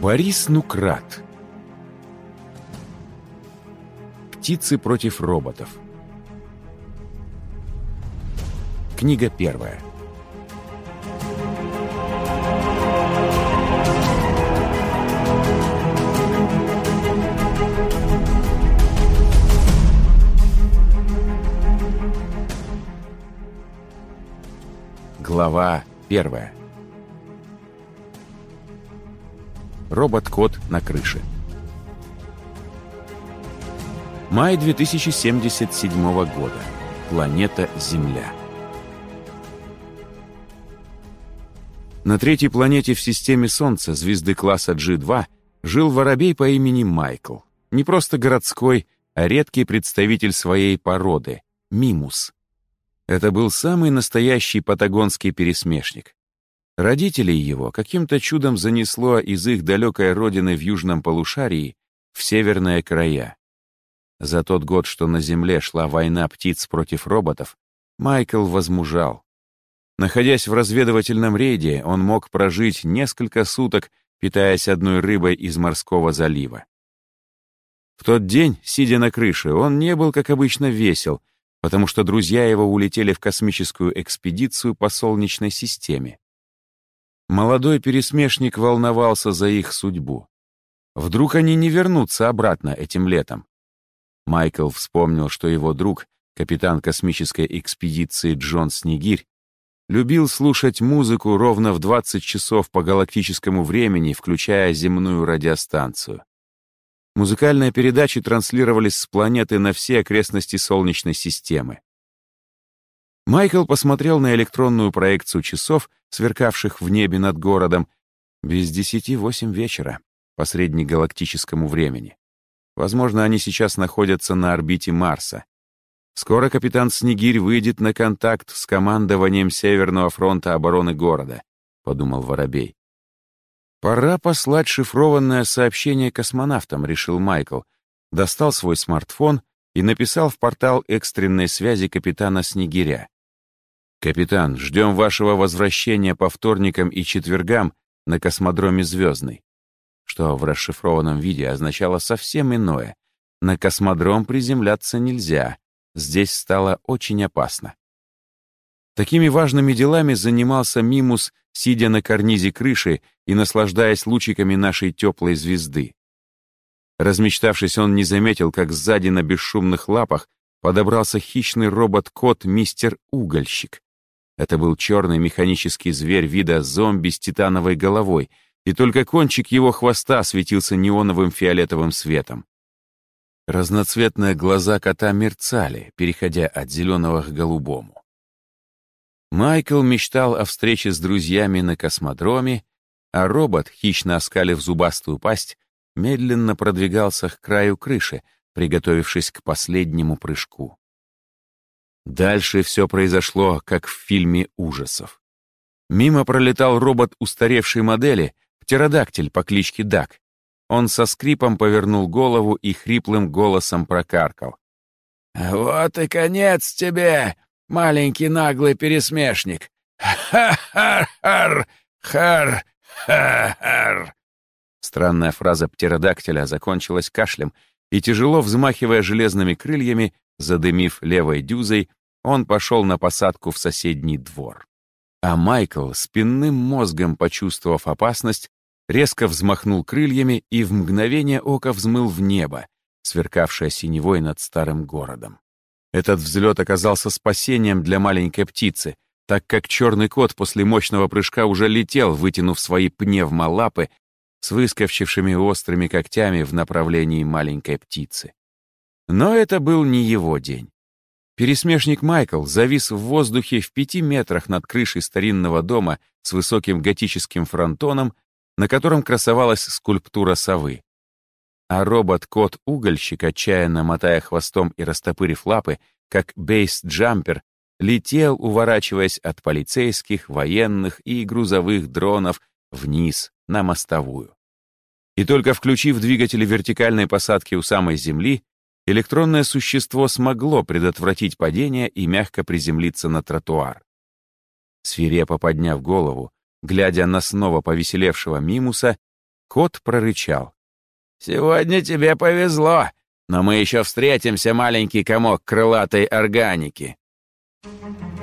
Борис Нукрат. Птицы против роботов Книга первая Глава первая Робот-кот на крыше. Май 2077 года. Планета Земля. На третьей планете в системе Солнца, звезды класса G2, жил воробей по имени Майкл. Не просто городской, а редкий представитель своей породы — мимус. Это был самый настоящий патагонский пересмешник. Родителей его каким-то чудом занесло из их далекой родины в южном полушарии в северные края. За тот год, что на Земле шла война птиц против роботов, Майкл возмужал. Находясь в разведывательном рейде, он мог прожить несколько суток, питаясь одной рыбой из морского залива. В тот день, сидя на крыше, он не был, как обычно, весел, потому что друзья его улетели в космическую экспедицию по Солнечной системе. Молодой пересмешник волновался за их судьбу. Вдруг они не вернутся обратно этим летом? Майкл вспомнил, что его друг, капитан космической экспедиции Джон Снегирь, любил слушать музыку ровно в 20 часов по галактическому времени, включая земную радиостанцию. Музыкальные передачи транслировались с планеты на все окрестности Солнечной системы. Майкл посмотрел на электронную проекцию часов, сверкавших в небе над городом, без десяти восемь вечера, по среднегалактическому времени. Возможно, они сейчас находятся на орбите Марса. Скоро капитан Снегирь выйдет на контакт с командованием Северного фронта обороны города, подумал Воробей. Пора послать шифрованное сообщение космонавтам, решил Майкл. Достал свой смартфон и написал в портал экстренной связи капитана Снегиря. «Капитан, ждем вашего возвращения по вторникам и четвергам на космодроме «Звездный», что в расшифрованном виде означало совсем иное. На космодром приземляться нельзя, здесь стало очень опасно. Такими важными делами занимался Мимус, сидя на карнизе крыши и наслаждаясь лучиками нашей теплой звезды. Размечтавшись, он не заметил, как сзади на бесшумных лапах подобрался хищный робот-кот мистер Угольщик. Это был черный механический зверь вида зомби с титановой головой, и только кончик его хвоста светился неоновым фиолетовым светом. Разноцветные глаза кота мерцали, переходя от зеленого к голубому. Майкл мечтал о встрече с друзьями на космодроме, а робот, хищно оскалив зубастую пасть, медленно продвигался к краю крыши, приготовившись к последнему прыжку. Дальше все произошло, как в фильме ужасов. Мимо пролетал робот устаревшей модели, птеродактиль по кличке Дак. Он со скрипом повернул голову и хриплым голосом прокаркал. «Вот и конец тебе, маленький наглый пересмешник! Ха-ха-хар! Хар-ха-хар!» Странная фраза птеродактиля закончилась кашлем, и, тяжело взмахивая железными крыльями, Задымив левой дюзой, он пошел на посадку в соседний двор. А Майкл, спинным мозгом почувствовав опасность, резко взмахнул крыльями и в мгновение ока взмыл в небо, сверкавшее синевой над старым городом. Этот взлет оказался спасением для маленькой птицы, так как черный кот после мощного прыжка уже летел, вытянув свои пневмолапы с выскочившими острыми когтями в направлении маленькой птицы. Но это был не его день. Пересмешник Майкл завис в воздухе в пяти метрах над крышей старинного дома с высоким готическим фронтоном, на котором красовалась скульптура совы. А робот-кот-угольщик, отчаянно мотая хвостом и растопырив лапы, как бейс-джампер, летел, уворачиваясь от полицейских, военных и грузовых дронов вниз, на мостовую. И только включив двигатели вертикальной посадки у самой земли, электронное существо смогло предотвратить падение и мягко приземлиться на тротуар. Свирепо подняв голову, глядя на снова повеселевшего Мимуса, кот прорычал. «Сегодня тебе повезло, но мы еще встретимся, маленький комок крылатой органики». Thank you.